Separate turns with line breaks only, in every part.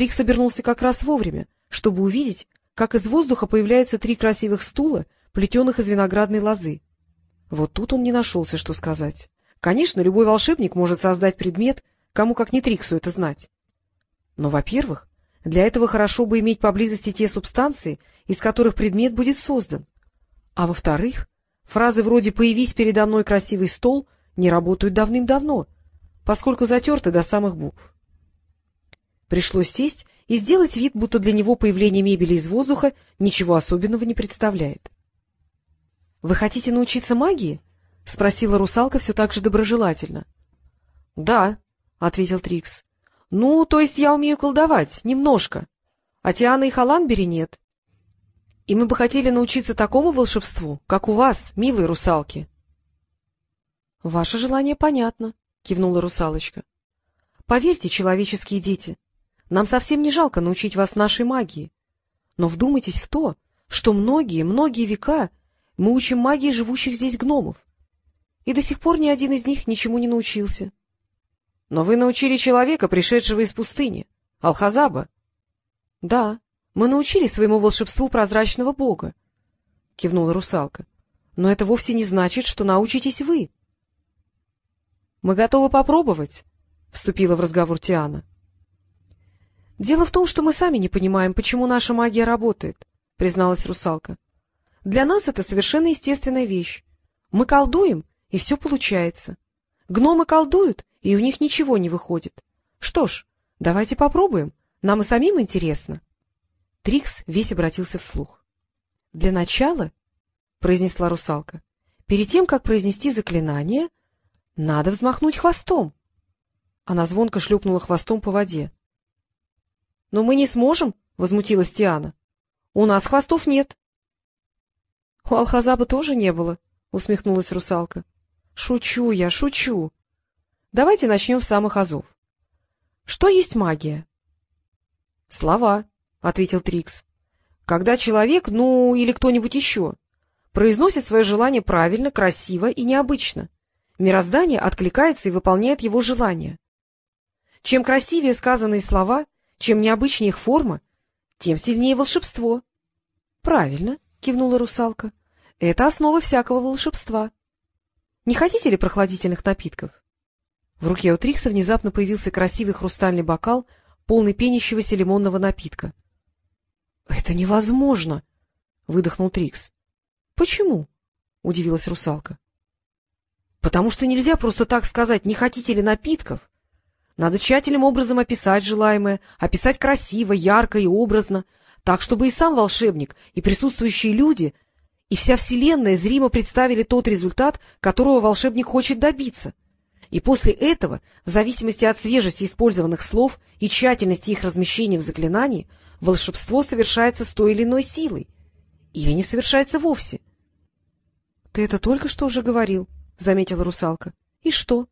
Трикс обернулся как раз вовремя, чтобы увидеть, как из воздуха появляются три красивых стула, плетеных из виноградной лозы. Вот тут он не нашелся, что сказать. Конечно, любой волшебник может создать предмет, кому как не Триксу это знать. Но, во-первых, для этого хорошо бы иметь поблизости те субстанции, из которых предмет будет создан. А во-вторых, фразы вроде «появись передо мной красивый стол» не работают давным-давно, поскольку затерты до самых букв. Пришлось сесть и сделать вид, будто для него появление мебели из воздуха ничего особенного не представляет. — Вы хотите научиться магии? — спросила русалка все так же доброжелательно. — Да, — ответил Трикс. — Ну, то есть я умею колдовать, немножко. А Тиана и Халанбери нет. И мы бы хотели научиться такому волшебству, как у вас, милые русалки. — Ваше желание понятно, — кивнула русалочка. — Поверьте, человеческие дети, нам совсем не жалко научить вас нашей магии. Но вдумайтесь в то, что многие, многие века мы учим магии живущих здесь гномов. И до сих пор ни один из них ничему не научился. — Но вы научили человека, пришедшего из пустыни, Алхазаба. — Да, мы научили своему волшебству прозрачного бога, — кивнула русалка. — Но это вовсе не значит, что научитесь вы. — Мы готовы попробовать, — вступила в разговор Тиана. — Дело в том, что мы сами не понимаем, почему наша магия работает, — призналась русалка. Для нас это совершенно естественная вещь. Мы колдуем, и все получается. Гномы колдуют, и у них ничего не выходит. Что ж, давайте попробуем, нам и самим интересно. Трикс весь обратился вслух. — Для начала, — произнесла русалка, — перед тем, как произнести заклинание, надо взмахнуть хвостом. Она звонко шлепнула хвостом по воде. — Но мы не сможем, — возмутилась Тиана. — У нас хвостов нет. — У Алхазаба тоже не было, — усмехнулась русалка. — Шучу я, шучу. Давайте начнем с самых азов. Что есть магия? — Слова, — ответил Трикс. — Когда человек, ну, или кто-нибудь еще, произносит свое желание правильно, красиво и необычно, мироздание откликается и выполняет его желание. Чем красивее сказанные слова, чем необычнее их форма, тем сильнее волшебство. — Правильно, — кивнула русалка. — Это основа всякого волшебства. Не хотите ли прохладительных напитков? В руке у Трикса внезапно появился красивый хрустальный бокал, полный пенящегося лимонного напитка. — Это невозможно! — выдохнул Трикс. — Почему? — удивилась русалка. — Потому что нельзя просто так сказать «не хотите ли напитков». Надо тщательным образом описать желаемое, описать красиво, ярко и образно, так, чтобы и сам волшебник, и присутствующие люди, и вся Вселенная зримо представили тот результат, которого волшебник хочет добиться. И после этого, в зависимости от свежести использованных слов и тщательности их размещения в заклинании, волшебство совершается с той или иной силой. Или не совершается вовсе. — Ты это только что уже говорил, — заметила русалка. — И что?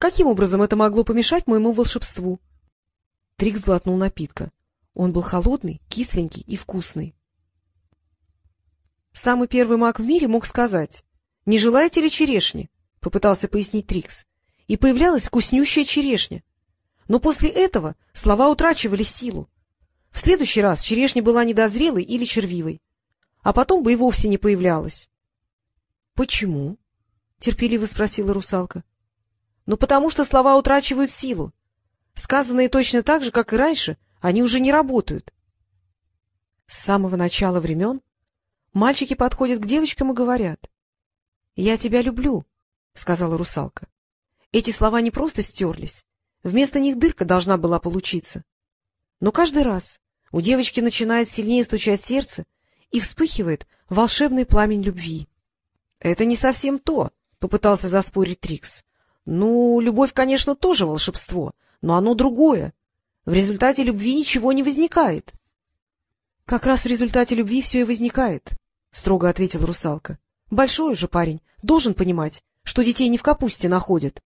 Каким образом это могло помешать моему волшебству? Трикс глотнул напитка. Он был холодный, кисленький и вкусный. Самый первый маг в мире мог сказать «Не желаете ли черешни?» — попытался пояснить Трикс. И появлялась вкуснющая черешня. Но после этого слова утрачивали силу. В следующий раз черешня была недозрелой или червивой, а потом бы и вовсе не появлялась. — Почему? — терпеливо спросила русалка. — Ну, потому что слова утрачивают силу. Сказанные точно так же, как и раньше — они уже не работают. С самого начала времен мальчики подходят к девочкам и говорят. — Я тебя люблю, — сказала русалка. Эти слова не просто стерлись. Вместо них дырка должна была получиться. Но каждый раз у девочки начинает сильнее стучать сердце и вспыхивает волшебный пламень любви. — Это не совсем то, — попытался заспорить Трикс. — Ну, любовь, конечно, тоже волшебство, но оно другое. В результате любви ничего не возникает. — Как раз в результате любви все и возникает, — строго ответила русалка. — Большой уже парень, должен понимать, что детей не в капусте находят.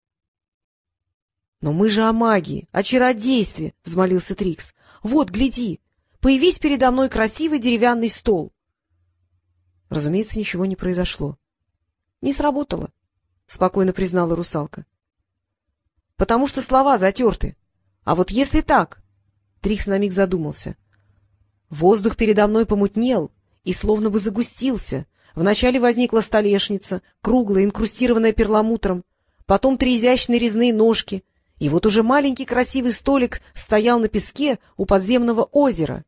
— Но мы же о магии, о чародействе, — взмолился Трикс. — Вот, гляди, появись передо мной красивый деревянный стол. Разумеется, ничего не произошло. — Не сработало, — спокойно признала русалка. — Потому что слова затерты. А вот если так, Трикс на миг задумался. Воздух передо мной помутнел и словно бы загустился. Вначале возникла столешница, круглая, инкрустированная перламутром, потом три изящные резные ножки, и вот уже маленький красивый столик стоял на песке у подземного озера.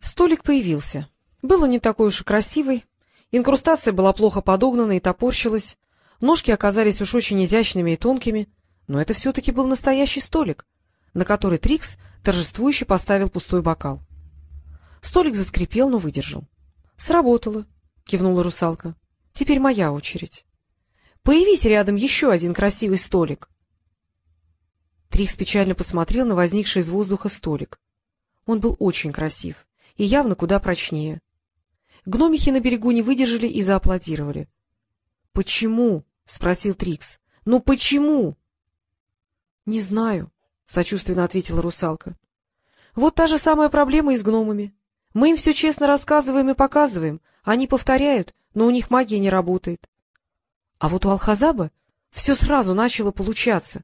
Столик появился. Был он не такой уж и красивый, инкрустация была плохо подогнана и топорщилась, ножки оказались уж очень изящными и тонкими, но это все-таки был настоящий столик, на который Трикс торжествующе поставил пустой бокал. Столик заскрипел, но выдержал. — Сработало, — кивнула русалка. — Теперь моя очередь. Появись рядом еще один красивый столик. Трикс печально посмотрел на возникший из воздуха столик. Он был очень красив и явно куда прочнее. Гномихи на берегу не выдержали и зааплодировали. — Почему? — спросил Трикс. — Ну почему? — Не знаю, — сочувственно ответила русалка. — Вот та же самая проблема и с гномами. Мы им все честно рассказываем и показываем, они повторяют, но у них магия не работает. А вот у Алхазаба все сразу начало получаться.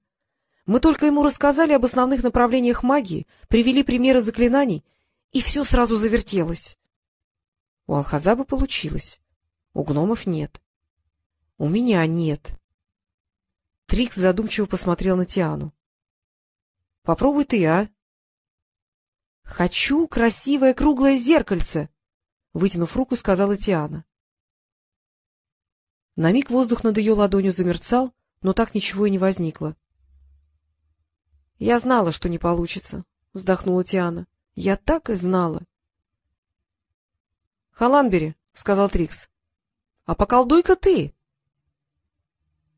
Мы только ему рассказали об основных направлениях магии, привели примеры заклинаний, и все сразу завертелось. У Алхазаба получилось, у гномов нет. У меня нет. Трикс задумчиво посмотрел на Тиану. — Попробуй ты, а? — Хочу красивое круглое зеркальце! — вытянув руку, сказала Тиана. На миг воздух над ее ладонью замерцал, но так ничего и не возникло. — Я знала, что не получится, — вздохнула Тиана. — Я так и знала. — Халанбери, — сказал Трикс, — а поколдуй-ка ты.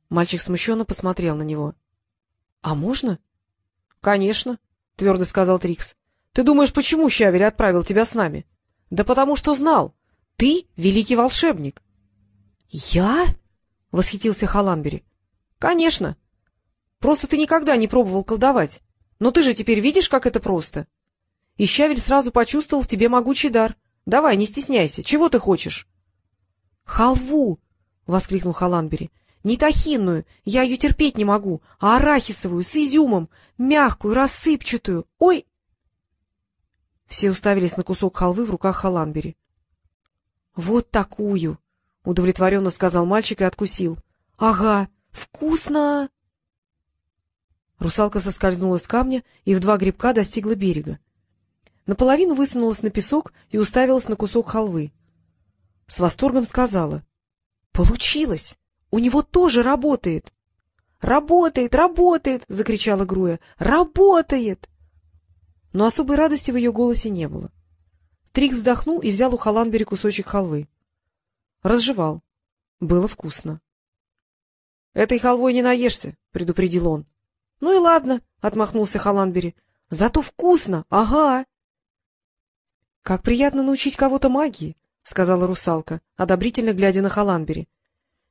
Мальчик смущенно посмотрел на него. — А можно? — Конечно, — твердо сказал Трикс. Ты думаешь, почему Щавель отправил тебя с нами? Да потому что знал. Ты — великий волшебник. — Я? — восхитился Халанбери. — Конечно. Просто ты никогда не пробовал колдовать. Но ты же теперь видишь, как это просто. И Щавель сразу почувствовал в тебе могучий дар. Давай, не стесняйся. Чего ты хочешь? — Халву! — воскликнул Халанбери. — Не тахинную, я ее терпеть не могу, а арахисовую, с изюмом, мягкую, рассыпчатую. Ой! Все уставились на кусок халвы в руках Халанбери. — Вот такую! — удовлетворенно сказал мальчик и откусил. — Ага, вкусно! Русалка соскользнула с камня и в два грибка достигла берега. Наполовину высунулась на песок и уставилась на кусок халвы. С восторгом сказала. — Получилось! У него тоже работает! — Работает, работает! — закричала Груя. — Работает! но особой радости в ее голосе не было. Трикс вздохнул и взял у Халанбери кусочек халвы. Разжевал. Было вкусно. — Этой халвой не наешься, — предупредил он. — Ну и ладно, — отмахнулся Халанбери. — Зато вкусно, ага. — Как приятно научить кого-то магии, — сказала русалка, одобрительно глядя на Халанбери. —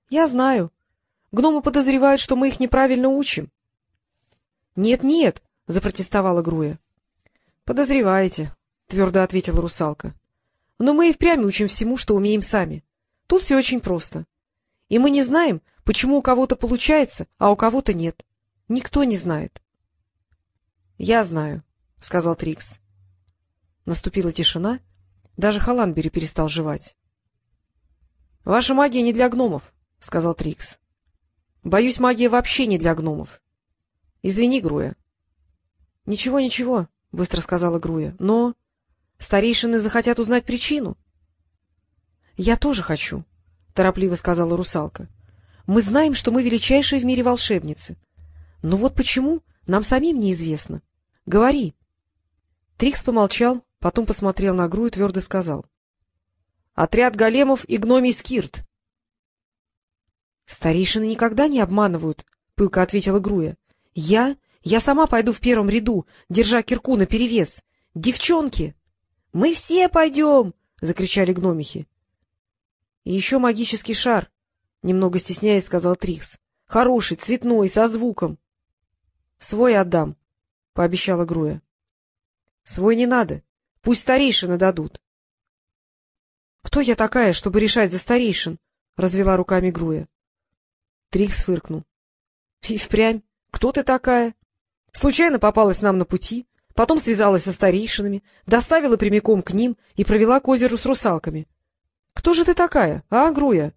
Я знаю. Гномы подозревают, что мы их неправильно учим. «Нет, — Нет-нет, — запротестовала Груя. — Подозреваете, — твердо ответила русалка. — Но мы и впрямь учим всему, что умеем сами. Тут все очень просто. И мы не знаем, почему у кого-то получается, а у кого-то нет. Никто не знает. — Я знаю, — сказал Трикс. Наступила тишина, даже Халанбери перестал жевать. — Ваша магия не для гномов, — сказал Трикс. — Боюсь, магия вообще не для гномов. Извини, Груя. — Ничего, ничего, — быстро сказала Груя. — Но старейшины захотят узнать причину. — Я тоже хочу, — торопливо сказала русалка. — Мы знаем, что мы величайшие в мире волшебницы. Но вот почему, нам самим неизвестно. Говори. Трикс помолчал, потом посмотрел на Грую и твердо сказал. — Отряд големов и гномий скирт. — Старейшины никогда не обманывают, — пылко ответила Груя. — Я я сама пойду в первом ряду, держа кирку наперевес. Девчонки! — Мы все пойдем! — закричали гномихи. — И еще магический шар, — немного стесняясь сказал Трикс. — Хороший, цветной, со звуком. — Свой отдам, — пообещала Груя. — Свой не надо. Пусть старейшины дадут. — Кто я такая, чтобы решать за старейшин? — развела руками Груя. Трикс фыркнул. — И впрямь. Кто ты такая? Случайно попалась нам на пути, потом связалась со старейшинами, доставила прямиком к ним и провела к озеру с русалками. Кто же ты такая, а, Груя?